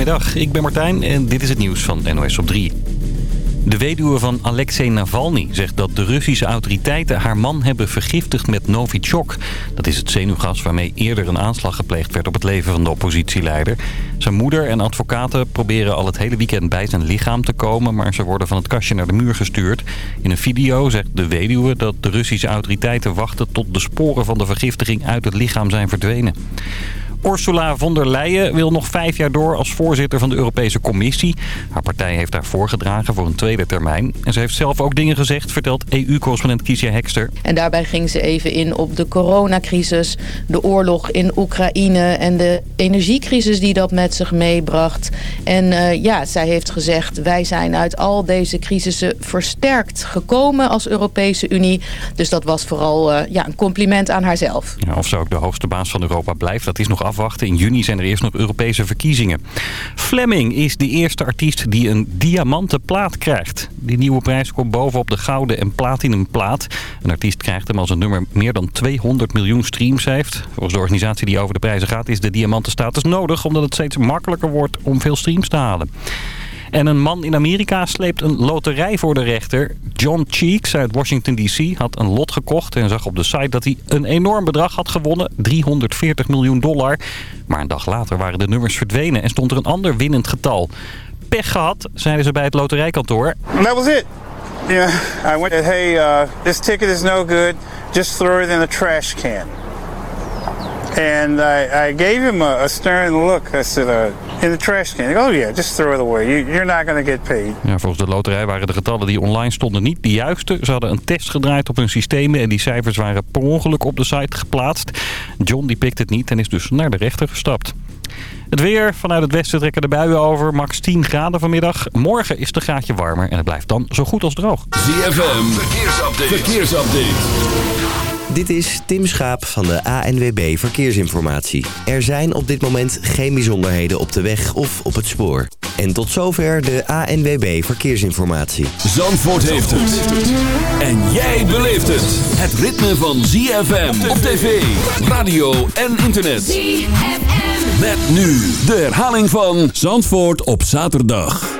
Goedemiddag, ik ben Martijn en dit is het nieuws van NOS op 3. De weduwe van Alexei Navalny zegt dat de Russische autoriteiten haar man hebben vergiftigd met Novichok. Dat is het zenuwgas waarmee eerder een aanslag gepleegd werd op het leven van de oppositieleider. Zijn moeder en advocaten proberen al het hele weekend bij zijn lichaam te komen, maar ze worden van het kastje naar de muur gestuurd. In een video zegt de weduwe dat de Russische autoriteiten wachten tot de sporen van de vergiftiging uit het lichaam zijn verdwenen. Ursula von der Leyen wil nog vijf jaar door als voorzitter van de Europese Commissie. Haar partij heeft haar voorgedragen voor een tweede termijn. En ze heeft zelf ook dingen gezegd, vertelt EU-correspondent Kiesja Hekster. En daarbij ging ze even in op de coronacrisis, de oorlog in Oekraïne... en de energiecrisis die dat met zich meebracht. En uh, ja, zij heeft gezegd, wij zijn uit al deze crisissen versterkt gekomen als Europese Unie. Dus dat was vooral uh, ja, een compliment aan haarzelf. Ja, of ze ook de hoogste baas van Europa blijft, dat is nog afwachten. In juni zijn er eerst nog Europese verkiezingen. Fleming is de eerste artiest die een diamanten plaat krijgt. Die nieuwe prijs komt bovenop de gouden en platinum plaat. Een artiest krijgt hem als een nummer meer dan 200 miljoen streams heeft. Volgens de organisatie die over de prijzen gaat is de diamantenstatus nodig... omdat het steeds makkelijker wordt om veel streams te halen. En een man in Amerika sleept een loterij voor de rechter. John Cheeks uit Washington D.C. had een lot gekocht en zag op de site dat hij een enorm bedrag had gewonnen. 340 miljoen dollar. Maar een dag later waren de nummers verdwenen en stond er een ander winnend getal. Pech gehad, zeiden ze bij het loterijkantoor. That was it. Yeah, I went, hey, uh, this ticket is no good. Just throw it in the trash can. And I, I gave him a, a stern look. I said, uh, in the trash can. oh yeah, just throw it away. You, you're not going to get paid. Ja, volgens de loterij waren de getallen die online stonden niet de juiste. Ze hadden een test gedraaid op hun systemen en die cijfers waren per ongeluk op de site geplaatst. John die pikt het niet en is dus naar de rechter gestapt. Het weer. Vanuit het westen trekken de buien over. Max 10 graden vanmiddag. Morgen is het een graadje warmer en het blijft dan zo goed als droog. ZFM. Verkeersupdate. Verkeersupdate. Dit is Tim Schaap van de ANWB Verkeersinformatie. Er zijn op dit moment geen bijzonderheden op de weg of op het spoor. En tot zover de ANWB Verkeersinformatie. Zandvoort heeft het. En jij beleeft het. Het ritme van ZFM op tv, radio en internet. ZFM. Met nu de herhaling van Zandvoort op zaterdag.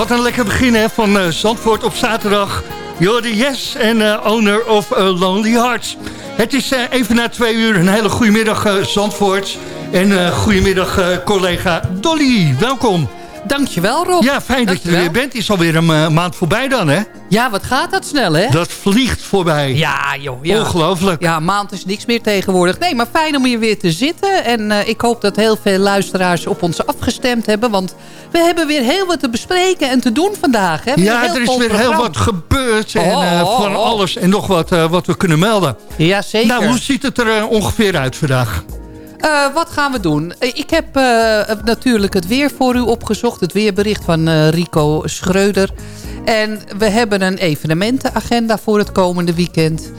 Wat een lekker begin hè, van uh, Zandvoort op zaterdag. Jordi Yes en uh, owner of uh, Lonely Hearts. Het is even na twee uur. Een hele goede middag Zandvoort. En goedemiddag collega Dolly, welkom. Dankjewel Rob. Ja, fijn dat je er weer bent. Is alweer een maand voorbij dan hè? Ja, wat gaat dat snel, hè? Dat vliegt voorbij. Ja, joh. Ja. Ongelooflijk. Ja, maand is niks meer tegenwoordig. Nee, maar fijn om hier weer te zitten. En uh, ik hoop dat heel veel luisteraars op ons afgestemd hebben. Want we hebben weer heel wat te bespreken en te doen vandaag. Hè? Ja, er is weer heel wat gebeurd. En oh, uh, van oh. alles en nog wat uh, wat we kunnen melden. Ja, zeker. Nou, hoe ziet het er ongeveer uit vandaag? Uh, wat gaan we doen? Ik heb uh, natuurlijk het weer voor u opgezocht. Het weerbericht van uh, Rico Schreuder. En we hebben een evenementenagenda voor het komende weekend.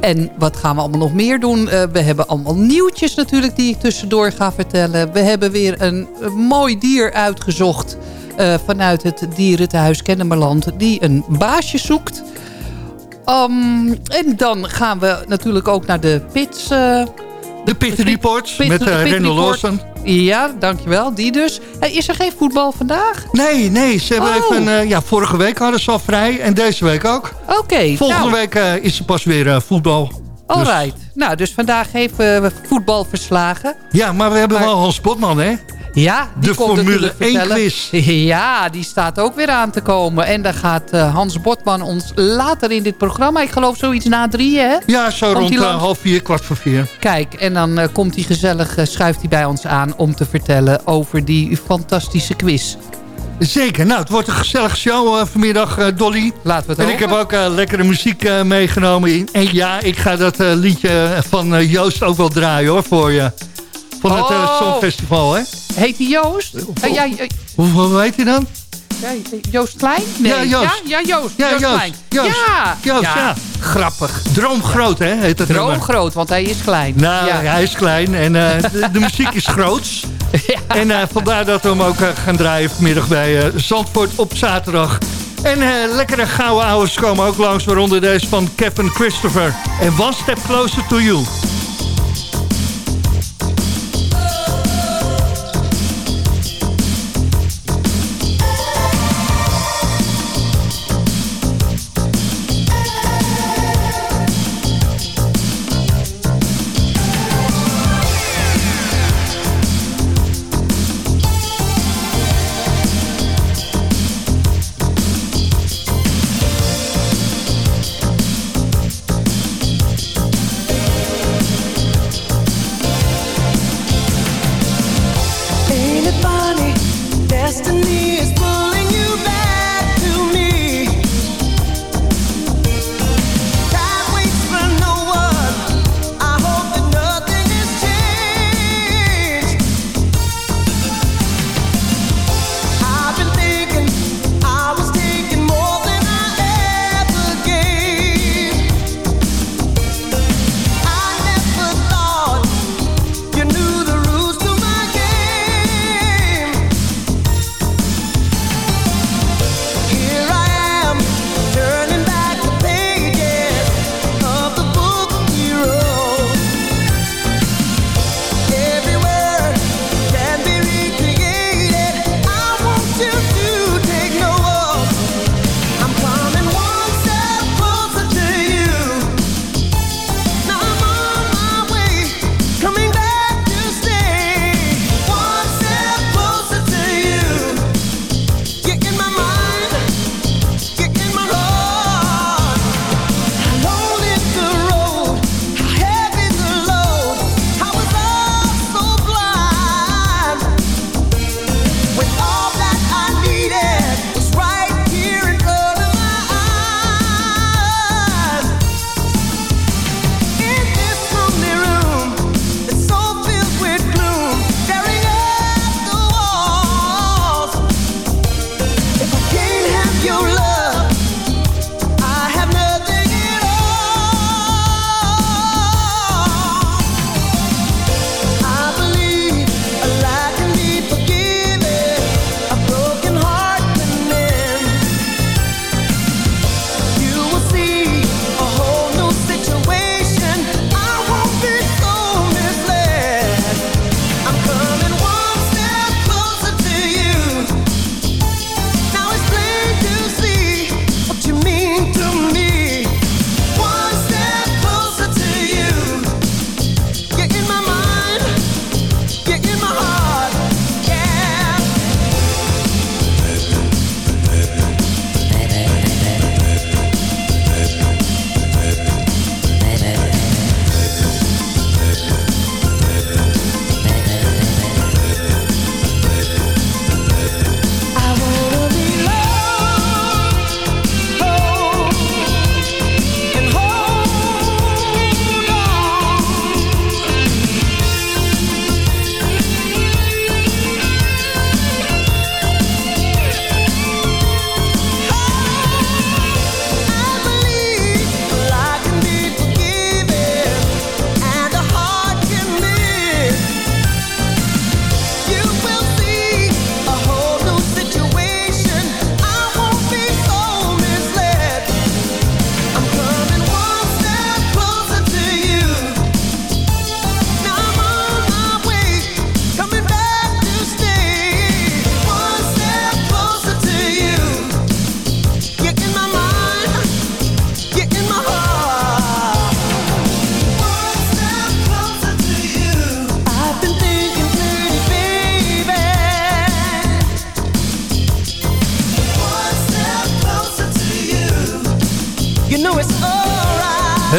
En wat gaan we allemaal nog meer doen? we hebben allemaal nieuwtjes natuurlijk die ik tussendoor ga vertellen. We hebben weer een, een mooi dier uitgezocht... vanuit het dierentehuis Kennemerland... die een baasje zoekt... Um, en dan gaan we natuurlijk ook naar de pits de Pit Report met uh, Rendel Lawson. Ja, dankjewel. Die dus. Hey, is er geen voetbal vandaag? Nee, nee. Ze hebben oh. even, uh, ja, vorige week hadden ze al vrij en deze week ook. Oké. Volgende nou. week uh, is er pas weer voetbal. Alright. Dus. Nou, dus vandaag even we voetbal verslagen. Ja, maar we hebben maar... wel Hans Botman, hè? Ja, die de Formule 1 quiz. Ja, die staat ook weer aan te komen. En daar gaat uh, Hans Botman ons later in dit programma... ik geloof zoiets na drie, hè? Ja, zo komt rond uh, half vier, kwart voor vier. Kijk, en dan uh, komt hij gezellig, schuift hij bij ons aan... om te vertellen over die fantastische quiz. Zeker. Nou, het wordt een gezellige show vanmiddag, Dolly. Laten we het En ik heb ook lekkere muziek meegenomen. En ja, ik ga dat liedje van Joost ook wel draaien, hoor, voor je. Van het oh. Songfestival, hè? Heet hij Joost? Uh, ja, hoe, hoe heet hij dan? Ja, Joost Klein? Nee. Ja, Joost. Ja, ja Joost. Ja, Joost, Joost Klein. Joost. Ja. Joost, ja. Grappig. Droomgroot, hè, heet het Droomgroot, want hij is klein. Nou, ja. hij is klein en uh, de, de, muziek is groots. En uh, vandaar dat we hem ook uh, gaan draaien vanmiddag bij Zandvoort op zaterdag. En lekkere gouden ouders komen ook langs, waaronder deze van Kevin Christopher. En One Step Closer to You.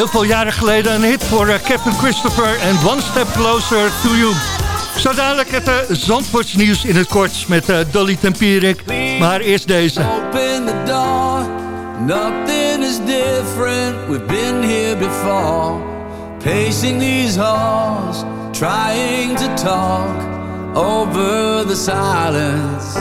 Veel jaren geleden een hit voor eh, Captain Christopher en One Step Closer to You. Zo dadelijk het uh, Zandvoorts nieuws in het kort met uh, Dolly Tempierik. Maar eerst deze. Open the door, nothing is different, we've been here before. Pacing these halls, trying to talk over the silence.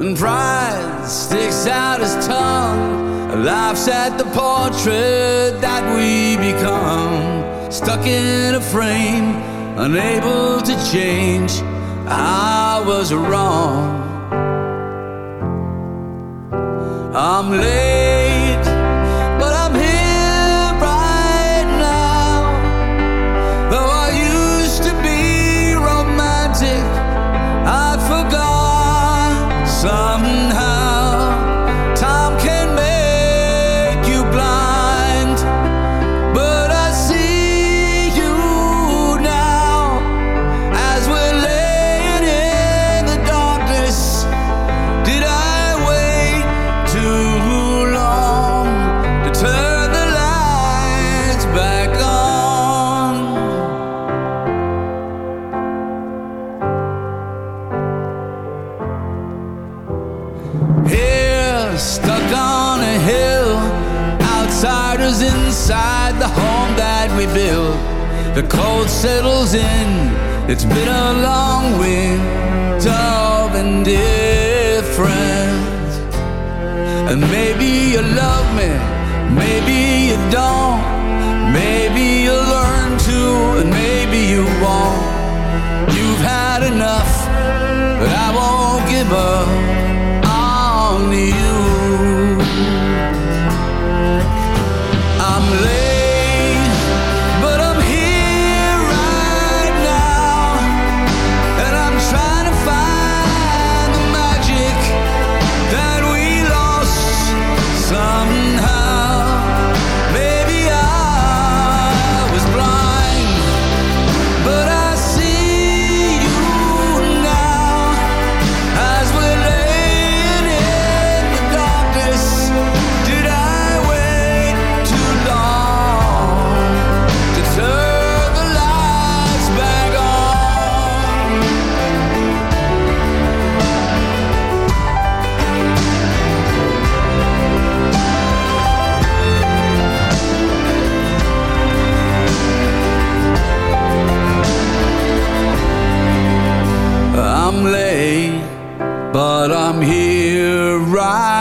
And pride sticks out his tongue, laughs at the portrait that we become. Stuck in a frame, unable to change. I was wrong. I'm late, The cold settles in, it's been a long winter of indifference. And maybe you love me, maybe you don't. Maybe you'll learn to, and maybe you won't. You've had enough, but I won't give up on you.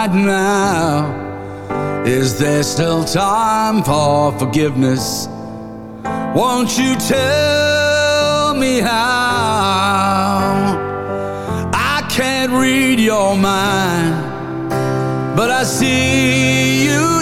Right now. Is there still time for forgiveness? Won't you tell me how? I can't read your mind, but I see you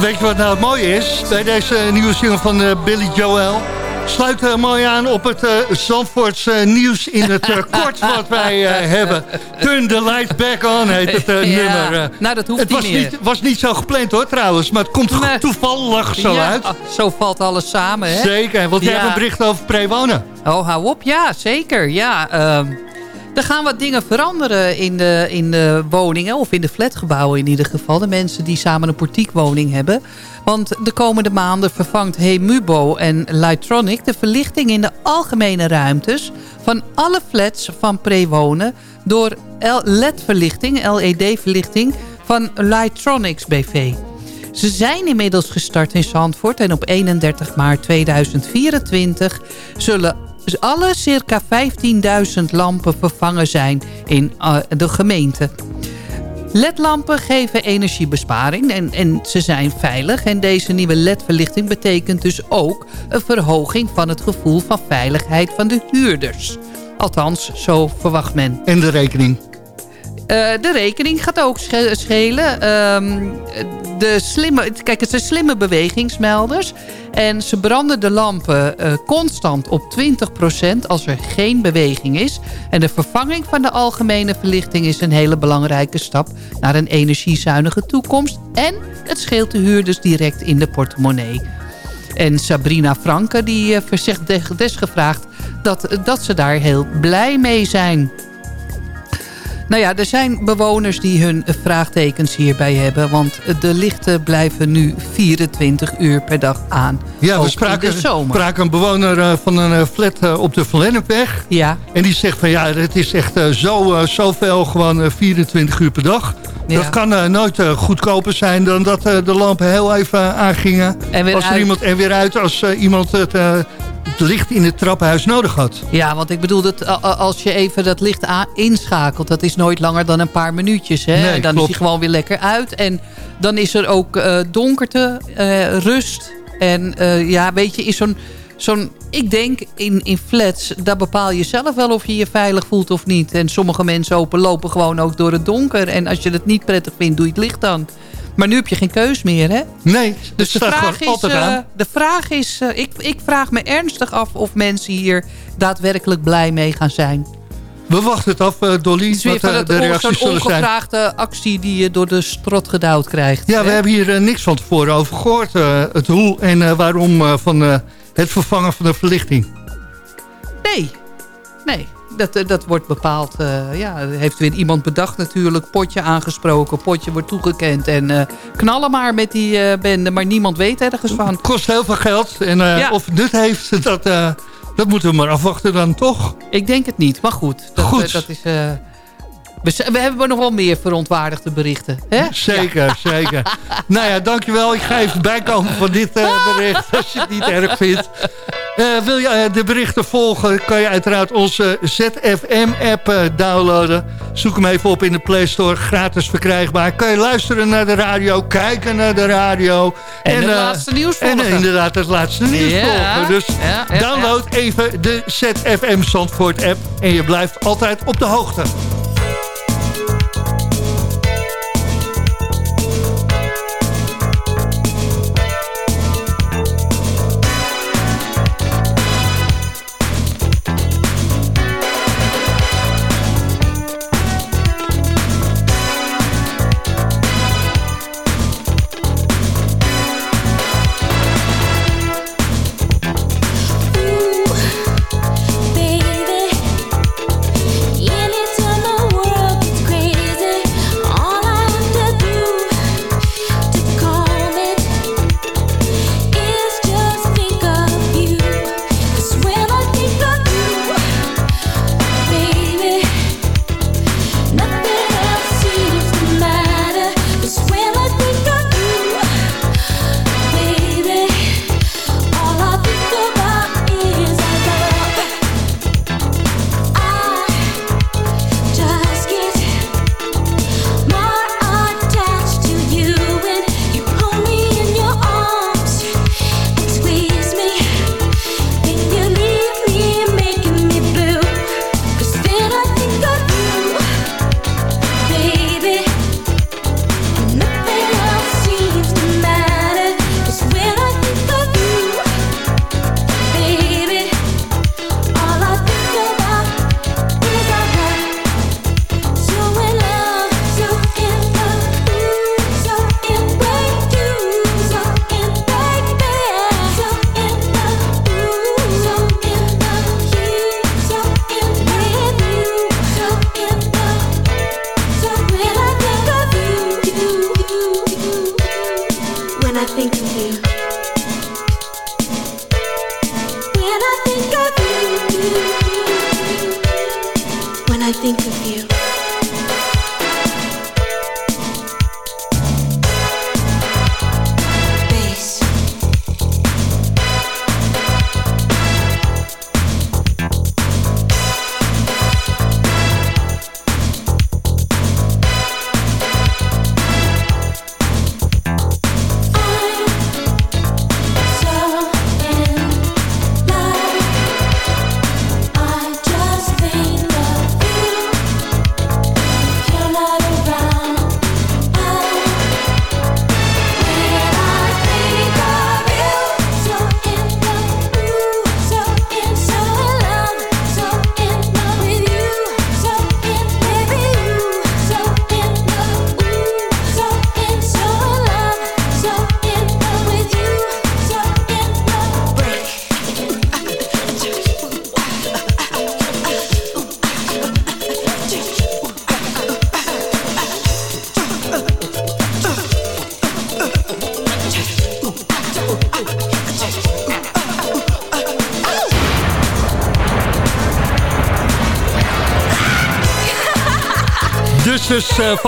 weet je wat nou het mooie is? Bij deze nieuwe single van eh, Billy Joel... sluit uh, mooi aan op het uh, Zandvoorts uh, nieuws in het kort wat wij hebben. Turn the lights back on heet het ja, nummer. nou, dat hoeft het niet was meer. Niet, was niet zo gepland hoor trouwens, maar het komt Nee. toevallig zo Ja, uit. Zo valt alles samen, hè? Zeker, want jij Ja. hebt een bericht over prewonen. Oh, hou op. Ja, zeker. Ja, ehm, er gaan wat dingen veranderen in de, in de woningen. Of in de flatgebouwen in ieder geval. De mensen die samen een portiekwoning hebben. Want de komende maanden vervangt Hemubo en Lightronic... de verlichting in de algemene ruimtes... van alle flats van prewonen... door LED-verlichting, LED-verlichting van Lightronics BV. Ze zijn inmiddels gestart in Zandvoort en op 31 maart 2024 zullen alle circa 15.000 lampen vervangen zijn in uh, de gemeente. LED-lampen geven energiebesparing en, en ze zijn veilig. En deze nieuwe LED-verlichting betekent dus ook een verhoging van het gevoel van veiligheid van de huurders. Althans, zo verwacht men. En de rekening? Uh, de rekening gaat ook schelen. Um, de slimme, kijk, het zijn slimme bewegingsmelders. En ze branden de lampen uh, constant op 20% als er geen beweging is. En de vervanging van de algemene verlichting is een hele belangrijke stap... naar een energiezuinige toekomst. En het scheelt de huurders direct in de portemonnee. En Sabrina Franke die uh, desgevraagd dat, dat ze daar heel blij mee zijn... Nou ja, er zijn bewoners die hun vraagtekens hierbij hebben. Want de lichten blijven nu 24 uur per dag aan. Ja, we spraken, spraken een bewoner eh, van een eh, flat eh, op de Verlennepweg. Ja. En die zegt van ja, het is echt zo, zoveel gewoon 24 uur per dag. Dat kan nooit goedkoper zijn dan dat de lampen heel even aangingen. En als er iemand en weer uit als iemand het het licht in het trappenhuis nodig had. Ja, want ik bedoel, dat als je even dat licht inschakelt... dat is nooit langer dan een paar minuutjes. Hè? Nee, en dan is hij gewoon weer lekker uit. En dan is er ook uh, donkerte, uh, rust. En uh, ja, weet je, is zo'n... Zo'n, ik denk in, in flats, daar bepaal je zelf wel of je je veilig voelt of niet. En sommige mensen open, lopen gewoon ook door het donker. En als je het niet prettig vindt, doe je het licht dan. Maar nu heb je geen keus meer, hè? Nee, dus de vraag, is, uh, de vraag is... Uh, ik, ik vraag me ernstig af of mensen hier daadwerkelijk blij mee gaan zijn. We wachten het af, uh, Dolly, het wat de reacties zullen zijn. ongevraagde actie die je door de strot gedouwd krijgt. Ja, we hebben hier niks van tevoren over gehoord. het hoe en waarom van het vervangen van de verlichting. Nee, nee dat, eh, dat wordt bepaald. Uh, ja, heeft weer iemand bedacht natuurlijk. Potje aangesproken, potje wordt toegekend. En uh, knallen maar met die uh, bende. Maar niemand weet ergens van. Het kost heel veel geld. En ja. of het nut heeft, dat, dat moeten we maar afwachten dan toch? Ik denk het niet, maar goed. Dat, goed. dat is... We, we, hebben nog wel meer verontwaardigde berichten. Hè? Zeker, ja. zeker. nou ja, dankjewel. Ik ga even bijkomen van dit uh, bericht, als je het niet erg vindt. Uh, wil je uh, de berichten volgen, kan je uiteraard onze ZFM-app downloaden. Zoek hem even op in de Play Store, gratis verkrijgbaar. Kan je luisteren naar de radio, kijken naar de radio. En, en het laatste nieuws volgen. En inderdaad het laatste nieuws ja. volgen. Dus ja, download even de ZFM Zandvoort-app en je blijft altijd op de hoogte.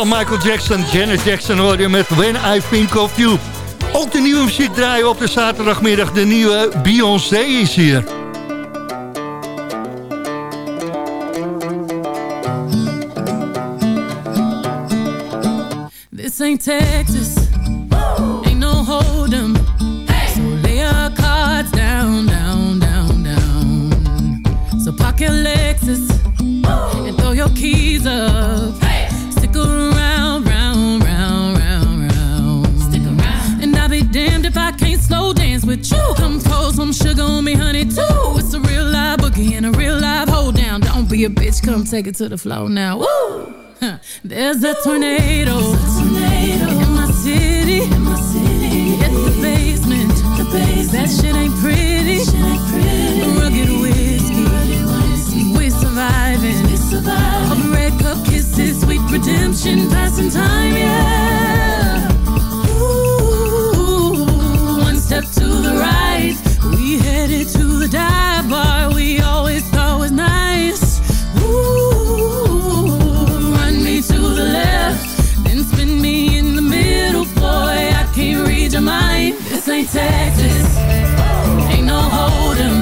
Michael Jackson. Janet Jackson hoor je met When I Think of You. Ook de nieuwe muziek draaien op de zaterdagmiddag. De nieuwe Beyoncé is hier. This ain't Texas. Ain't no hold'em. Hey. So lay your cards down, down, down, down. So park your Lexus and throw your keys up. With you. Come pour some sugar on me, honey, too. It's a real live boogie and a real live hold down. Don't be a bitch, come take it to the floor now. Woo! There's a tornado, in my city. In my city. It's the basement. That shit ain't pretty. Rugged whiskey. We surviving. Red cup kisses, sweet redemption, passing time, yeah. Step to the right. We headed to the dive bar we always thought was nice. Ooh, run me to the left, then spin me in the middle, boy. I can't read your mind. This ain't Texas, ain't no hold'em.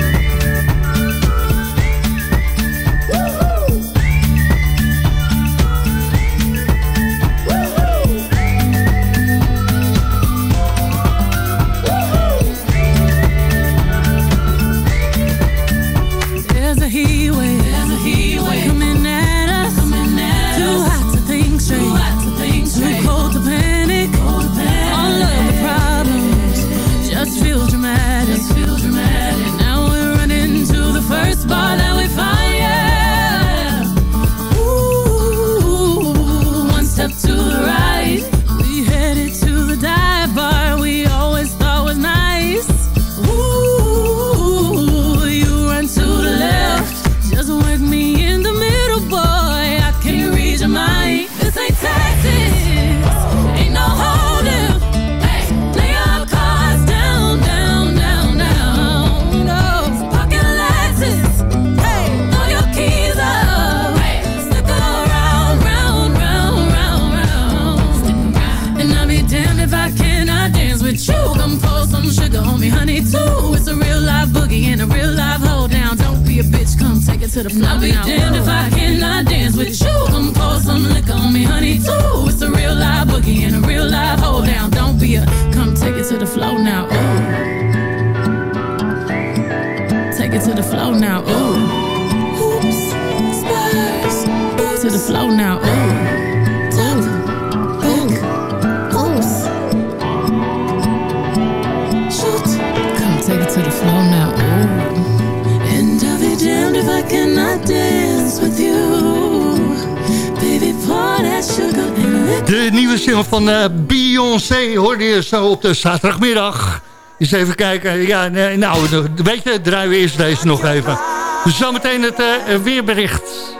Zo op de zaterdagmiddag. Eens even kijken. Ja, nou, weet je, draaien we eerst deze nog even. Zometeen het uh, weerbericht.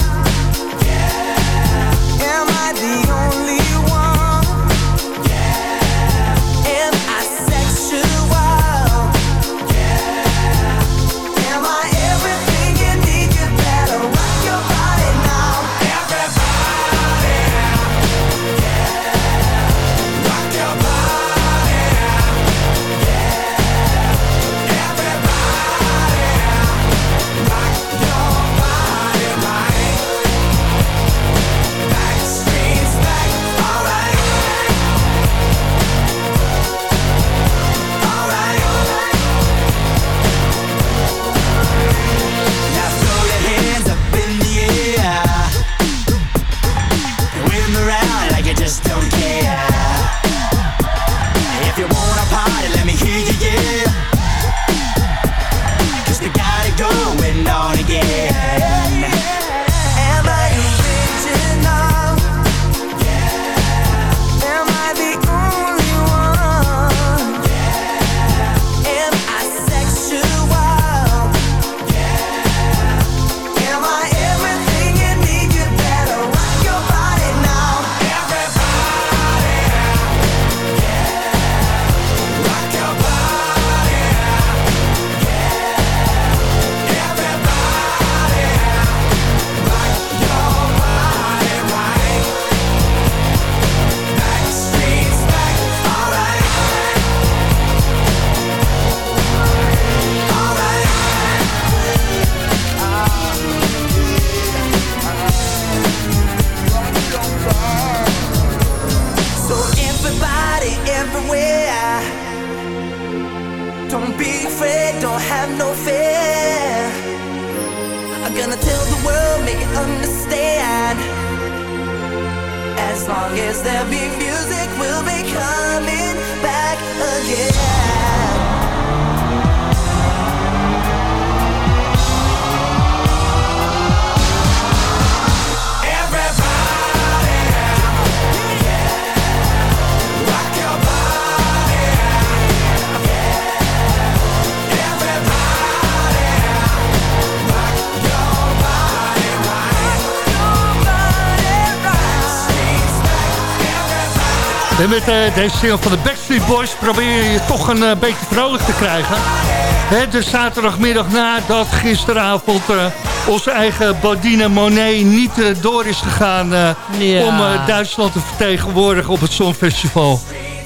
Met uh, deze single van de Backstreet Boys probeer je toch een uh, beetje vrolijk te krijgen. Hè, de zaterdagmiddag nadat gisteravond uh, onze eigen Bodine Monet niet door is gegaan... Ja. om Duitsland te vertegenwoordigen op het Songfestival.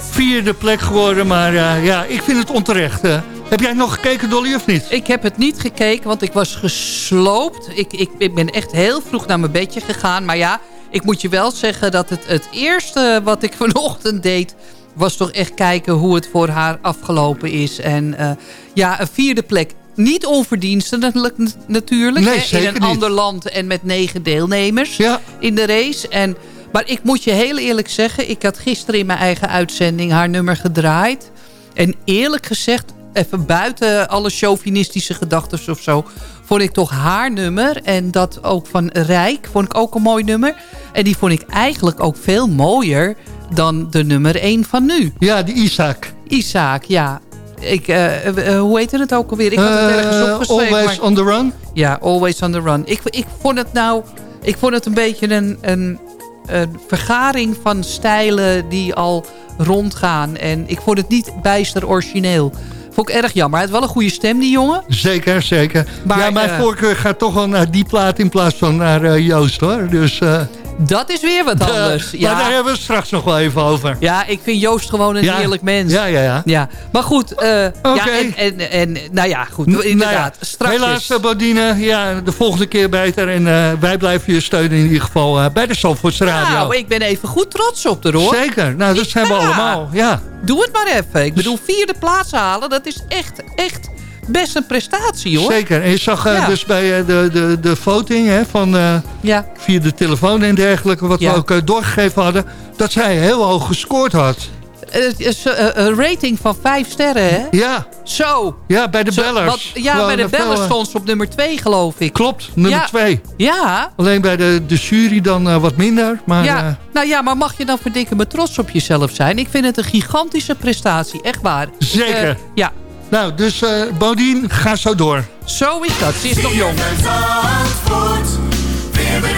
Vierde plek geworden, maar ja, ik vind het onterecht. Heb jij nog gekeken, Dolly, of niet? Ik heb het niet gekeken, want ik was gesloopt. Ik, ik, ik ben echt heel vroeg naar mijn bedje gegaan, maar ja... Ik moet je wel zeggen dat het, het eerste wat ik vanochtend deed... was toch echt kijken hoe het voor haar afgelopen is. En uh, ja, een vierde plek. Niet onverdienstelijk natuurlijk. Nee, hè, in een niet. ander land en met negen deelnemers ja. in de race. En, maar ik moet je heel eerlijk zeggen... ik had gisteren in mijn eigen uitzending haar nummer gedraaid. En eerlijk gezegd, even buiten alle chauvinistische gedachten of zo vond ik toch haar nummer. En dat ook van Rijk vond ik ook een mooi nummer. En die vond ik eigenlijk ook veel mooier dan de nummer 1 van nu. Ja, die Isaac. Isaac, ja. Ik, uh, uh, hoe heette het ook alweer? Ik had het ergens opgeschreven. Always maar... on the run? Ja, Always on the run. Ik, ik vond het nou... Ik vond het een beetje een, een, een vergaring van stijlen die al rondgaan. En ik vond het niet bijster origineel. Vond ik erg jammer. Hij had wel een goede stem, die jongen. Zeker, zeker. Maar, ja, mijn uh, voorkeur gaat toch wel naar die plaat in plaats van naar uh, Joost, hoor. Dus, uh, dat is weer wat anders. ja. Maar daar hebben we het straks nog wel even over. Ja, ik vind Joost gewoon een ja. heerlijk mens. Ja, ja, ja. ja. Maar goed, okay. ja, en, en, en, nou ja, goed, inderdaad. Nou ja, straks helaas, Bodine, ja, de volgende keer beter. En wij blijven je steunen in ieder geval bij de Zandvoorts Radio. Nou, ik ben even goed trots op de hoor. Zeker, nou, dat zijn we allemaal, ja. Doe het maar even. Ik bedoel, vierde plaats halen, dat is echt, echt best een prestatie, hoor. Zeker. En je zag ja. dus bij uh, de, de, de voting hè, van, uh, ja. via de telefoon en dergelijke... wat ja. we ook doorgegeven hadden... dat zij heel hoog gescoord had. Een rating van vijf sterren, hè? Ja. Zo. Ja, bij de Zo, bellers. Wat, ja, Gewoon bij de bellers stond ze op nummer twee, geloof ik. Klopt, nummer twee. Ja. Alleen bij de, de jury dan wat minder. Maar, ja. Nou ja, maar mag je dan verdikken met trots op jezelf zijn? Ik vind het een gigantische prestatie, echt waar. Zeker. Ja. Nou, dus uh, Bodien, ga zo door. Zo is dat, ze is nog jong.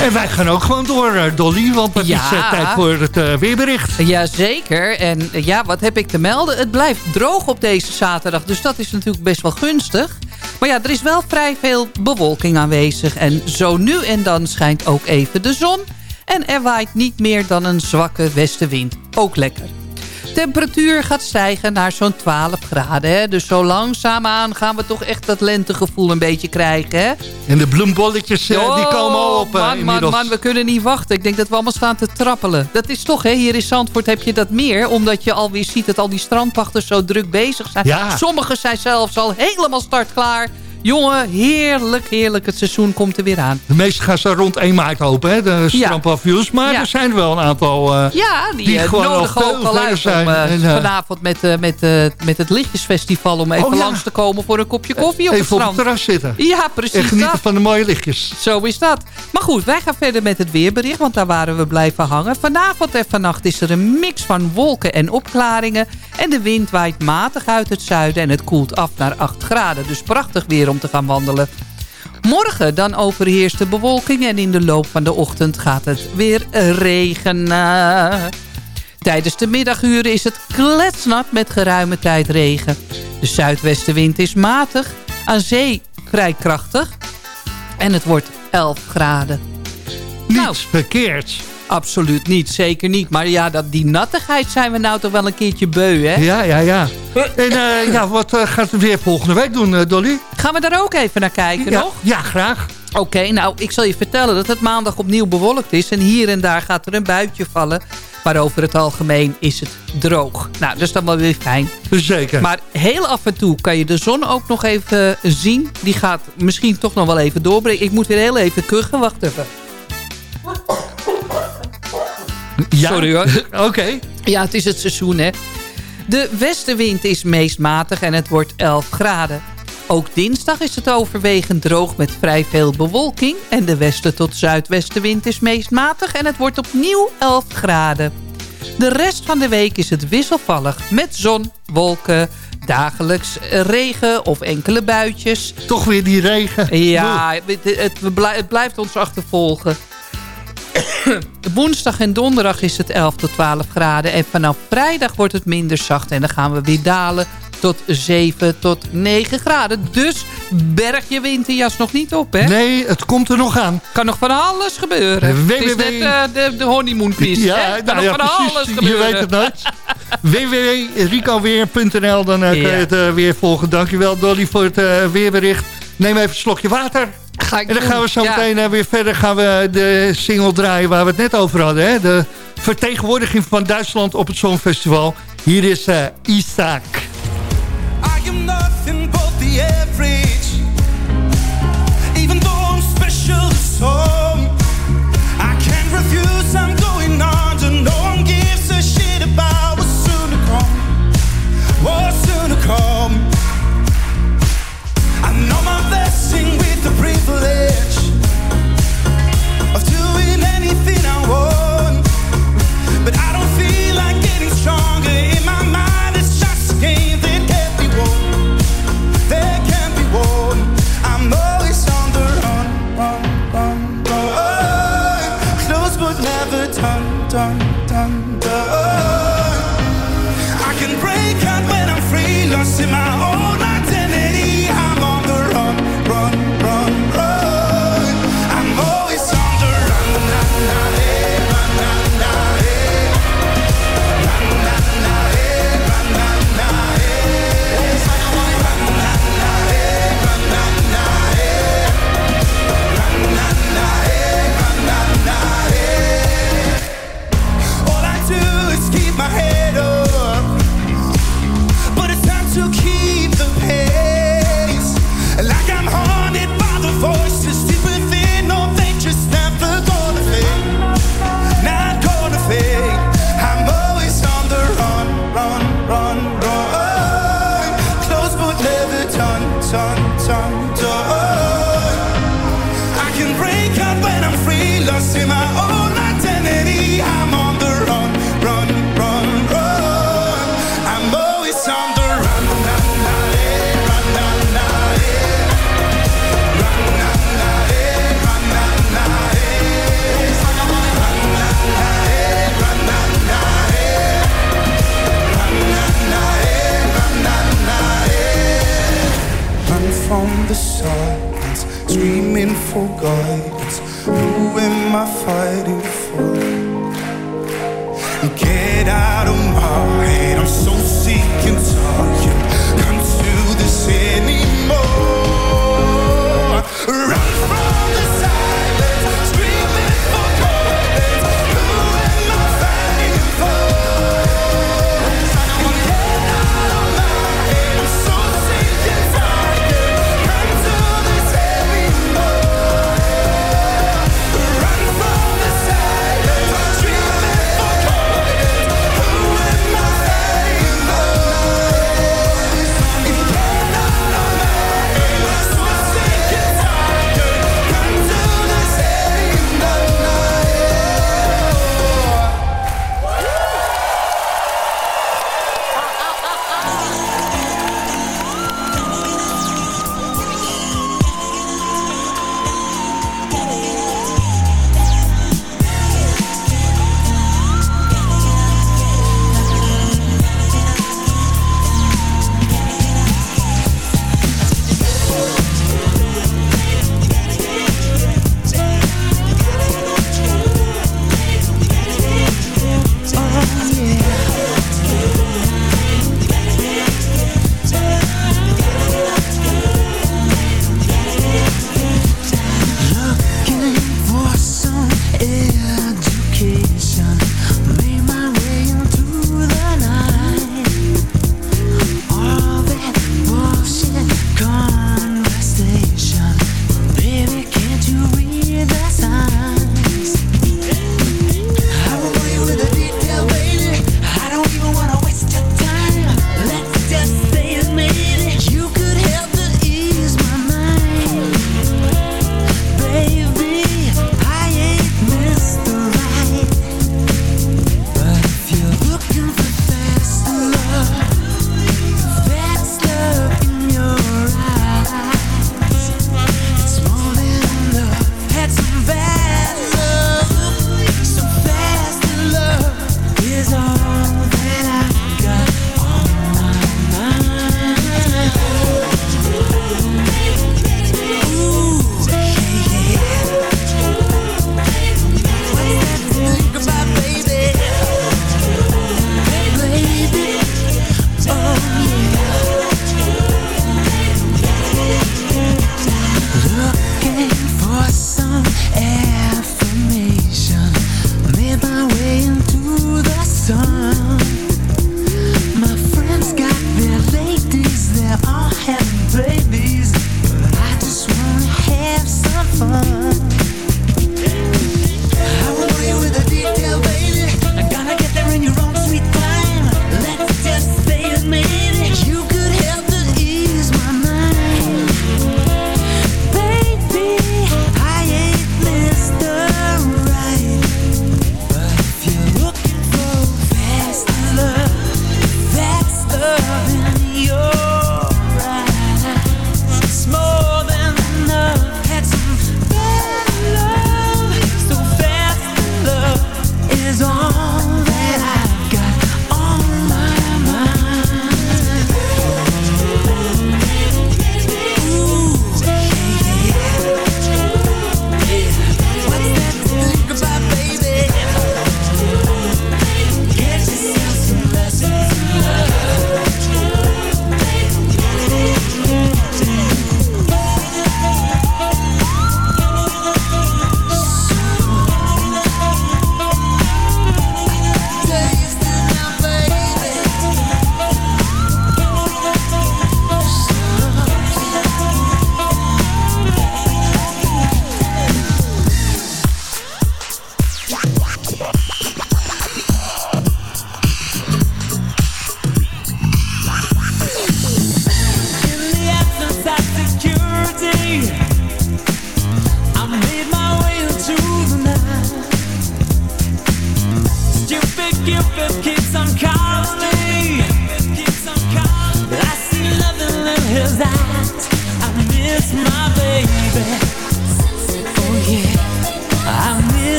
En wij gaan ook gewoon door, uh, Dolly, want het ja. is uh, tijd voor het uh, weerbericht. Jazeker, en ja, wat heb ik te melden? Het blijft droog op deze zaterdag, dus dat is natuurlijk best wel gunstig. Maar ja, er is wel vrij veel bewolking aanwezig. En zo nu en dan schijnt ook even de zon. En er waait niet meer dan een zwakke westenwind. Ook lekker temperatuur gaat stijgen naar zo'n 12 graden. Hè? Dus zo langzaamaan gaan we toch echt dat lentegevoel een beetje krijgen. Hè? En de bloembolletjes oh, die komen al op uh, man, man, man, we kunnen niet wachten. Ik denk dat we allemaal staan te trappelen. Dat is toch, hè? hier in Zandvoort heb je dat meer. Omdat je alweer ziet dat al die strandpachters zo druk bezig zijn. Ja. Sommigen zijn zelfs al helemaal startklaar. Jongen, heerlijk, heerlijk. Het seizoen komt er weer aan. De meeste gaan zo rond 1 maart open, hè, de strandpavioens. Maar Ja. er zijn wel een aantal uh, Ja, die, die eh, gewoon veel ook uit zijn. om eh, En, vanavond met, met, met het Lichtjesfestival... om even Oh, ja. langs te komen voor een kopje koffie op het even op het terras zitten. Ja, precies En genieten dat. van de mooie lichtjes. Zo is dat. Maar goed, wij gaan verder met het weerbericht, want daar waren we blijven hangen. Vanavond en vannacht is er een mix van wolken en opklaringen. En de wind waait matig uit het zuiden en het koelt af naar 8 graden. Dus prachtig weer om te gaan wandelen. Morgen dan overheerst de bewolking en in de loop van de ochtend gaat het weer regenen. Tijdens de middaguren is het kletsnat met geruime tijd regen. De zuidwestenwind is matig, aan zee vrij krachtig en het wordt 11 graden. Niets Nou. verkeerd. Absoluut niet, zeker niet. Maar ja, dat, die nattigheid zijn we nou toch wel een keertje beu, hè? Ja, ja, ja. En eh, ja, wat eh, gaat het weer volgende week doen, eh, Dolly? Gaan we daar ook even naar kijken Ja, nog? ja, graag. Oké, nou, ik zal je vertellen dat het maandag opnieuw bewolkt is. En hier en daar gaat er een buitje vallen. Maar over het algemeen is het droog. Nou, dat is dan wel weer fijn. Zeker. Maar heel af en toe kan je de zon ook nog even zien. Die gaat misschien toch nog wel even doorbreken. Ik moet weer heel even kuchen. Wacht even. Ja? Sorry hoor. Oké. Ja, het is het seizoen hè. De westenwind is meest matig en het wordt 11 graden. Ook dinsdag is het overwegend droog met vrij veel bewolking. En de westen tot zuidwestenwind is meest matig en het wordt opnieuw 11 graden. De rest van de week is het wisselvallig met zon, wolken, dagelijks regen of enkele buitjes. Toch weer die regen. Ja, het, het, het blijft ons achtervolgen. Woensdag en donderdag is het 11 tot 12 graden. En vanaf vrijdag wordt het minder zacht. En dan gaan we weer dalen tot 7 tot 9 graden. Dus berg je winterjas nog niet op, hè? Nee, het komt er nog aan. Kan nog van alles gebeuren. WWW... Het is net uh, de, de honeymoonpiece. Ja, hè? Kan nou, nog ja, van precies. alles gebeuren. Je weet het nooit. www.ricoweer.nl Dan uh, ja. kan je het uh, weer volgen. Dankjewel Dolly voor het weerbericht. Neem even een slokje water. Ga en dan doen. gaan we zo ja. meteen weer verder gaan we de single draaien waar we het net over hadden. Hè? De vertegenwoordiging van Duitsland op het Songfestival. Hier is uh, Isaac. I am nothing but the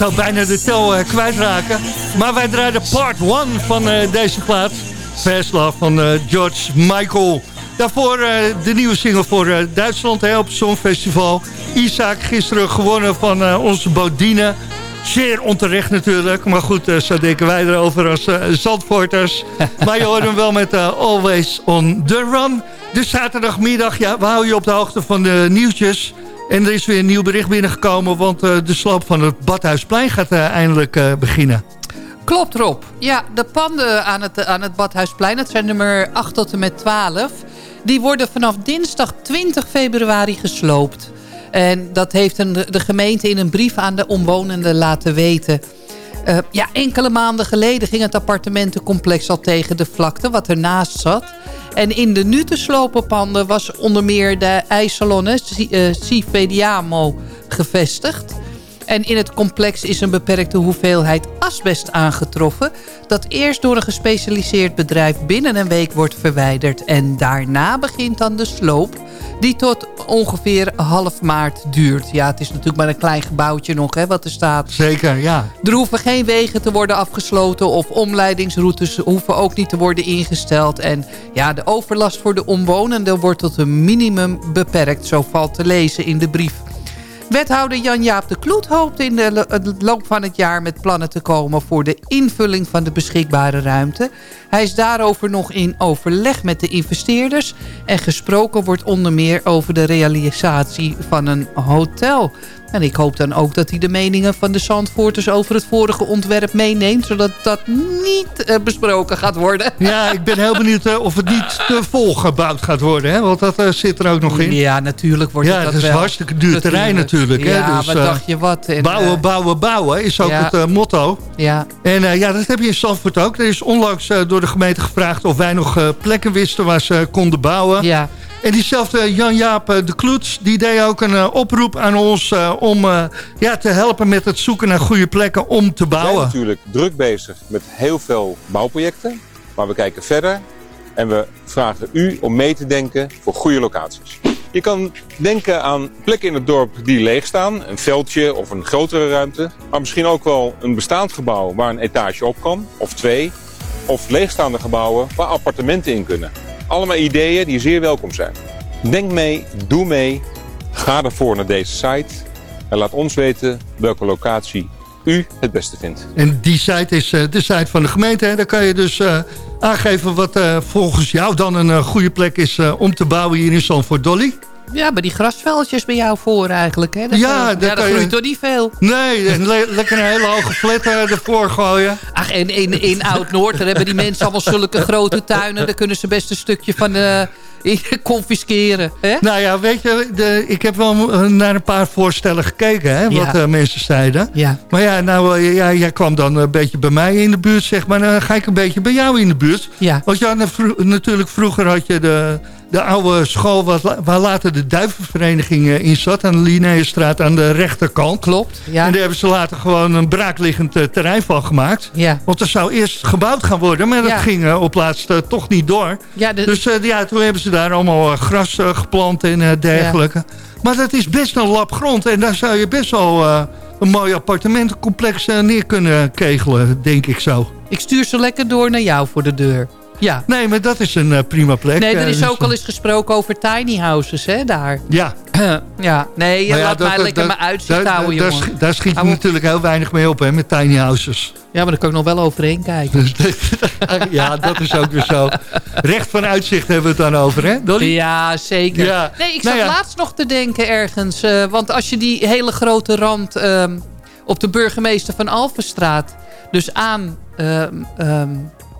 zou bijna de tel uh, kwijtraken. Maar wij draaiden part 1 van uh, deze plaat. Fast Love van uh, George Michael. Daarvoor de nieuwe single voor Duitsland hè, op het Songfestival. Isaac gisteren gewonnen van onze Bodine. Zeer onterecht natuurlijk. Maar goed, zo denken wij erover als Zandvoorters. maar je hoort hem wel met Always on the Run. Dus zaterdagmiddag, ja, we houden je op de hoogte van de nieuwtjes... En er is weer een nieuw bericht binnengekomen... want uh, de sloop van het Badhuisplein gaat uh, eindelijk uh, beginnen. Klopt, Rob. Ja, de panden aan het, aan het Badhuisplein... dat zijn nummer 8 tot en met 12... die worden vanaf dinsdag 20 februari gesloopt. En dat heeft een, de gemeente in een brief aan de omwonenden laten weten... Uh, ja, enkele maanden geleden ging het appartementencomplex al tegen de vlakte... wat ernaast zat. En in de nu te slopen panden was onder meer de ijssalon Civediamo gevestigd. En in het complex is een beperkte hoeveelheid asbest aangetroffen... dat eerst door een gespecialiseerd bedrijf binnen een week wordt verwijderd. En daarna begint dan de sloop die tot ongeveer half maart duurt. Ja, het is natuurlijk maar een klein gebouwtje nog, hè, wat er staat. Zeker, ja. Er hoeven geen wegen te worden afgesloten... of omleidingsroutes hoeven ook niet te worden ingesteld. En ja, de overlast voor de omwonenden wordt tot een minimum beperkt. Zo valt te lezen in de brief. Wethouder Jan-Jaap de Kloet hoopt in de loop van het jaar met plannen te komen voor de invulling van de beschikbare ruimte. Hij is daarover nog in overleg met de investeerders en gesproken wordt onder meer over de realisatie van een hotel. En ik hoop dan ook dat hij de meningen van de Zandvoorters over het vorige ontwerp meeneemt. Zodat dat niet uh, besproken gaat worden. Ja, ik ben heel benieuwd uh, of het niet te vol gebouwd gaat worden. Hè? Want dat uh, zit er ook nog in. Ja, natuurlijk wordt ja, het dat dat is wel. hartstikke duur terrein natuurlijk. Ja, hè? Dus, wat dacht je wat? En, bouwen, bouwen, bouwen is ook ja. het motto. Ja. En ja, dat heb je in Zandvoort ook. Er is onlangs door de gemeente gevraagd of wij nog plekken wisten waar ze konden bouwen. Ja. En diezelfde Jan-Jaap de Kloets, die deed ook een uh, oproep aan ons uh, om uh, ja, te helpen met het zoeken naar goede plekken om te bouwen. We zijn natuurlijk druk bezig met heel veel bouwprojecten, maar we kijken verder en we vragen u om mee te denken voor goede locaties. Je kan denken aan plekken in het dorp die leeg staan, een veldje of een grotere ruimte, maar misschien ook wel een bestaand gebouw waar een etage op kan, of twee, of leegstaande gebouwen waar appartementen in kunnen. Allemaal ideeën die zeer welkom zijn. Denk mee, doe mee, ga ervoor naar deze site en laat ons weten welke locatie u het beste vindt. En die site is uh, de site van de gemeente. Hè? Daar kan je dus uh, aangeven wat uh, volgens jou dan een goede plek is om te bouwen hier in Zandvoort Dolly. Ja, maar die grasveldjes bij jou voor eigenlijk. Hè? Dat ja, dat, ja, dat groeit je... toch niet veel? Nee, le lekker een hele hoge flat uh, ervoor gooien. Ach, en in, in Oud-Noord, daar hebben die mensen allemaal zulke grote tuinen. Daar kunnen ze best een stukje van uh, confisceren. Hè? Nou ja, weet je, de, ik heb wel naar een paar voorstellen gekeken, hè, wat ja. uh, mensen zeiden. Ja. Maar ja, nou, ja, jij kwam dan een beetje bij mij in de buurt, zeg maar. Dan ga ik een beetje bij jou in de buurt. Ja. Want ja, natuurlijk vroeger had je de de oude school wat, waar later de duivenvereniging in zat... aan de Linnaeusstraat aan de rechterkant. Klopt, ja. En daar hebben ze later gewoon een braakliggend uh, terrein van gemaakt. Ja. Want er zou eerst gebouwd gaan worden... maar dat ja. ging uh, op laatst uh, toch niet door. Ja, de... Dus ja, toen hebben ze daar allemaal gras geplant en dergelijke. Maar dat is best een lap grond. En daar zou je best wel een mooi appartementencomplex neer kunnen kegelen, denk ik zo. Ik stuur ze lekker door naar jou voor de deur. Ja. Nee, maar dat is een prima plek. Nee, er is dus, ook al eens gesproken over tiny houses, hè, daar. Ja. ja, nee, je ja, laat dat- mij dat- lekker dat- mijn uitzicht houden, daar jongen. Daar schiet je natuurlijk heel weinig mee op, hè, met tiny houses. Ja, maar daar kan ik nog wel overheen kijken. ja, dat is ook weer zo. Recht van uitzicht hebben we het dan over, hè, Dolly? Ja, zeker. Ja. Nee, ik Nou zat ja. laatst nog te denken ergens. eh, want als je die hele grote rand ehm, op de burgemeester van Alphenstraat... dus aan ehm ehm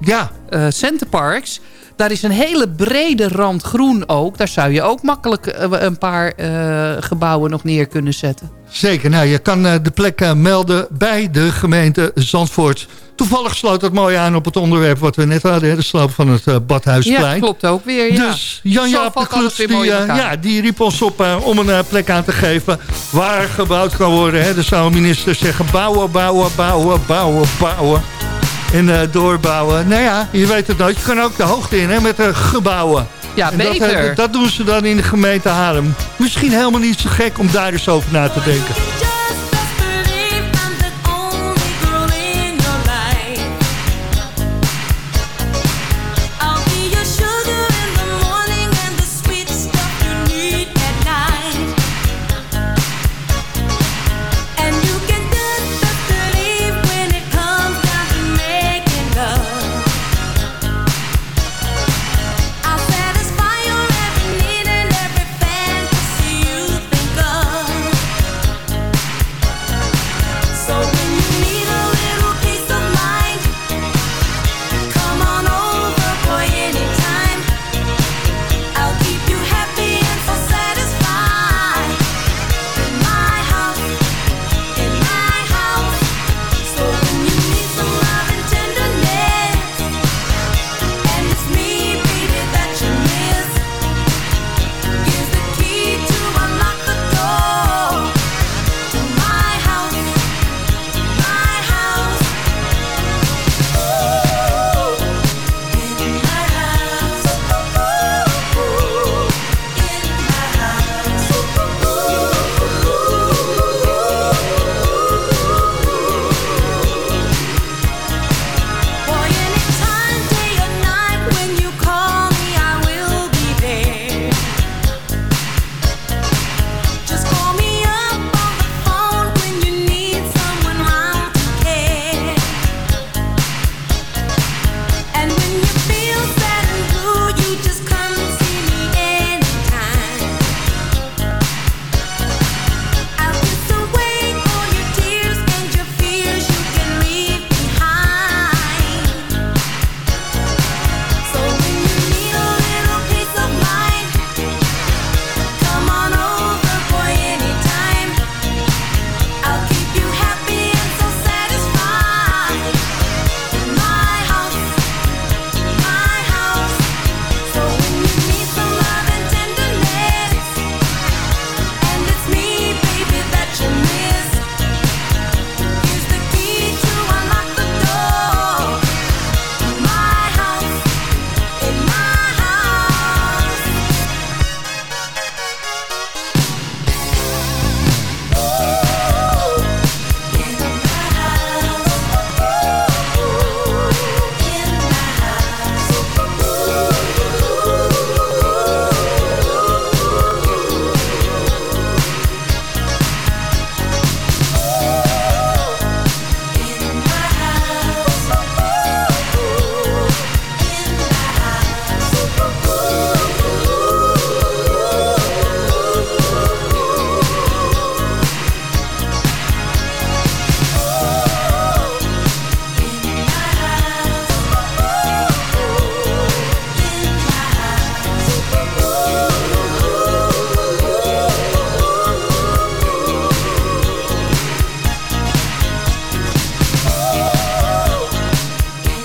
ja. Centerparks... daar is een hele brede rand groen ook. Daar zou je ook makkelijk eh, een paar eh, gebouwen nog neer kunnen zetten. Zeker, nou, je kan eh, de plek eh, melden bij de gemeente Zandvoort. Toevallig sloot dat mooi aan op het onderwerp wat we net hadden, de sloop van het eh, Badhuisplein. Ja, klopt ook weer. Ja. Dus Jan-Jaap de weer die, eh, ja, die riep ons op eh, om een eh, plek aan te geven waar gebouwd kan worden. Hè. Dan zou een minister zeggen bouwen, bouwen, bouwen, bouwen, bouwen. En eh, doorbouwen. Nou ja, je weet het nooit. Je kan ook de hoogte in hè, met de gebouwen. Ja, En dat, eh, beter. dat doen ze dan in de gemeente Haarlem. Misschien helemaal niet zo gek om daar eens over na te denken.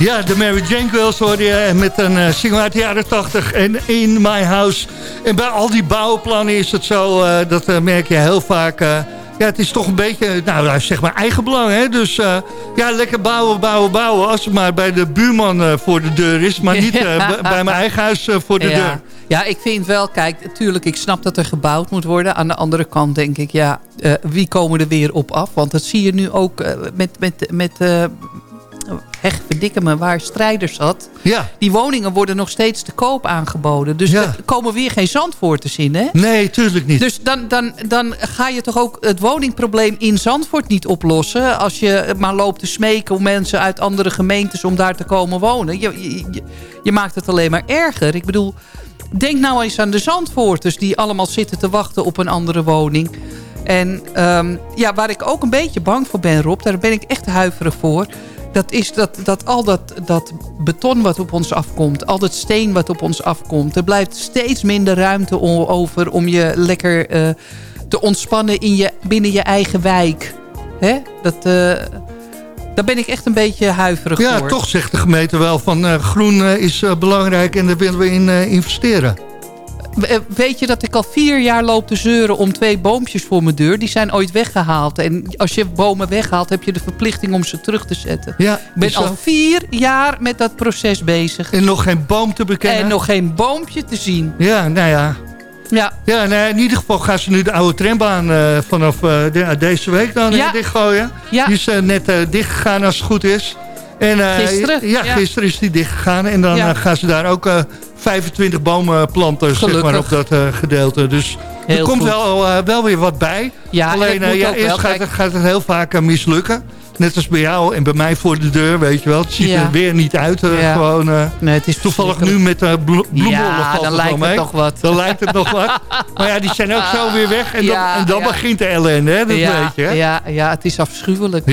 Ja, de Mary Jane hoorde je met een eh, single uit de jaren 80 en In My House. En bij al die bouwplannen is het zo, eh, dat eh, merk je heel vaak... eh, ja, het is toch een beetje, nou, zeg maar eigen belang, hè. Dus eh, ja, lekker bouwen, bouwen, bouwen. Als het maar bij de buurman eh, voor de deur is, maar niet eh, Ja. bij mijn eigen huis eh, voor de ja. deur. Ja, ik vind wel, kijk, natuurlijk, ik snap dat er gebouwd moet worden. Aan de andere kant denk ik, ja, eh, wie komen er weer op af? Want dat zie je nu ook eh, met, met, met eh, hech, verdikke me, waar strijders zat. Ja. Die woningen worden nog steeds te koop aangeboden. Dus Ja. er komen weer geen Zandvoorters in, hè? Nee, tuurlijk niet. Dus dan, dan, dan ga je toch ook het woningprobleem in Zandvoort niet oplossen... als je maar loopt te smeken om mensen uit andere gemeentes om daar te komen wonen. Je, je, je- je maakt het alleen maar erger. Ik bedoel, denk nou eens aan de Zandvoorters... die allemaal zitten te wachten op een andere woning. En ehm, ja, waar ik ook een beetje bang voor ben, Rob... daar ben ik echt huiverig voor... dat is dat, dat al dat, dat beton wat op ons afkomt... al dat steen wat op ons afkomt... er blijft steeds minder ruimte over... om je lekker eh, te ontspannen in je, binnen je eigen wijk. Hè? Dat, eh, daar ben ik echt een beetje huiverig Ja, voor. toch zegt de gemeente wel van eh, groen is belangrijk en daar willen we in investeren. Eh, Weet je dat ik al vier jaar loop te zeuren om twee boompjes voor mijn deur? Die zijn ooit weggehaald. En als je bomen weghaalt, heb je de verplichting om ze terug te zetten. Ja, Ik ben zo. al vier jaar met dat proces bezig. En nog geen boom te bekennen. En nog geen boompje te zien. Ja, nou ja. Ja, Ja, nou, in ieder geval gaan ze nu de oude trambaan eh, vanaf eh, de- deze week dan Ja. dichtgooien. Ja. Die is net dichtgegaan als het goed is. En, Gisteren, Ja, ja. gisteren is die dichtgegaan. En dan gaan ze daar ook 25 bomen planten zeg maar, op dat eh, gedeelte. Dus er Heel komt goed. wel, eh, wel weer wat bij. Ja, Alleen eh, ja, eerst gaat, gaat het heel vaak mislukken. Net als bij jou en bij mij voor de deur, weet je wel. Het ziet Ja. er weer niet uit. eh, Ja. Gewoon, eh, nee, het is toevallig nu met uh, bloembollen Ja, valt dan het lijkt het toch wat. Dan lijkt het nog wat. Maar ja, die zijn ook zo weer weg. En dan, Ja, en dan ja. begint de ellende, hè? dat ja, weet je. Hè? Ja, Ja, ja, het is afschuwelijk.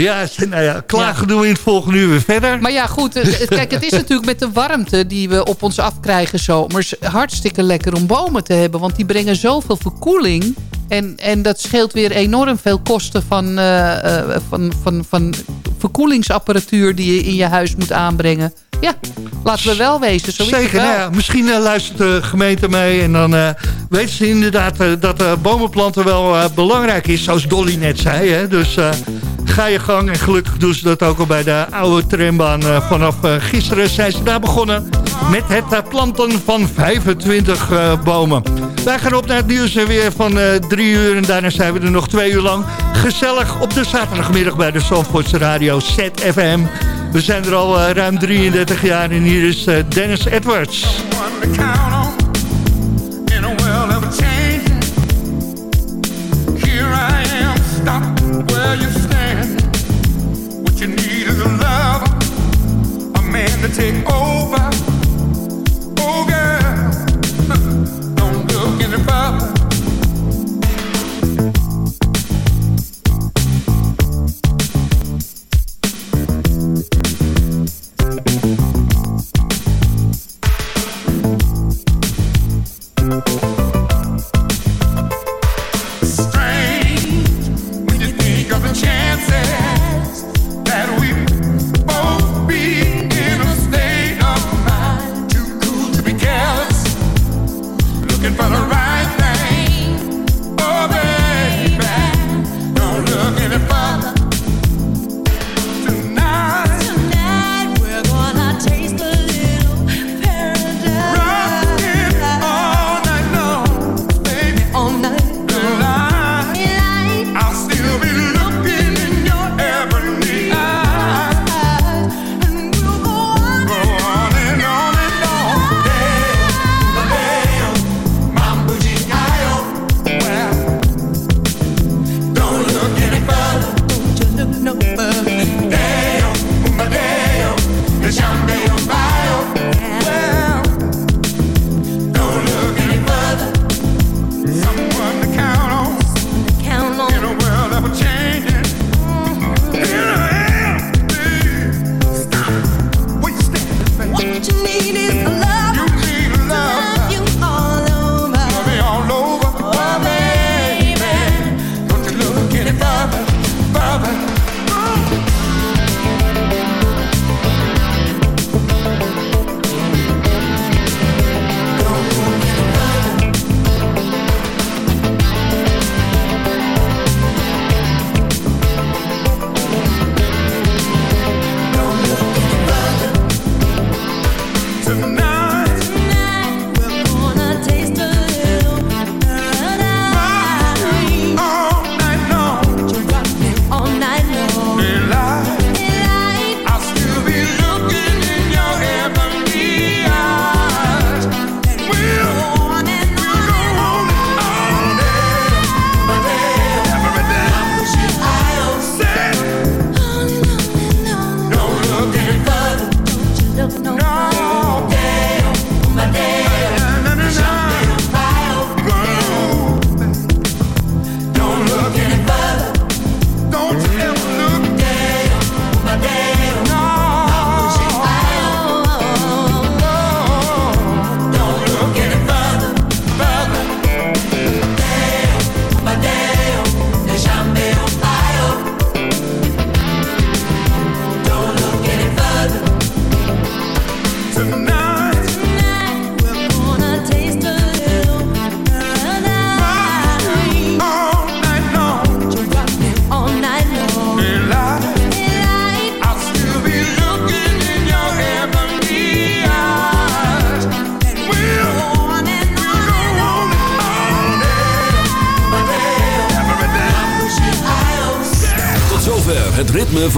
nou ja, doen we in het volgende uur weer verder. Maar ja, goed. eh, Kijk, het is natuurlijk met de warmte die we op ons afkrijgen zomers... hartstikke lekker om bomen te hebben. Want die brengen zoveel verkoeling. En, en dat scheelt weer enorm veel kosten van, eh, eh, van, van, van verkoelingsapparatuur... die je in je huis moet aanbrengen. Ja, laten we wel wezen. Zo Zeker, wel. nou ja, misschien eh, luistert de gemeente mee en dan eh, weten ze inderdaad eh, dat eh, bomenplanten wel belangrijk is, zoals Dolly net zei. Hè? Dus ga je gang en gelukkig doen ze dat ook al bij de oude trambaan. vanaf gisteren zijn ze daar begonnen met het planten van 25 eh, bomen. Wij gaan op naar het nieuws weer van drie uur en daarna zijn we er nog twee uur lang. Gezellig op de zaterdagmiddag bij de Zandvoortse Radio ZFM. We zijn er al eh, ruim 33 jaar en hier is eh, Dennis Edwards.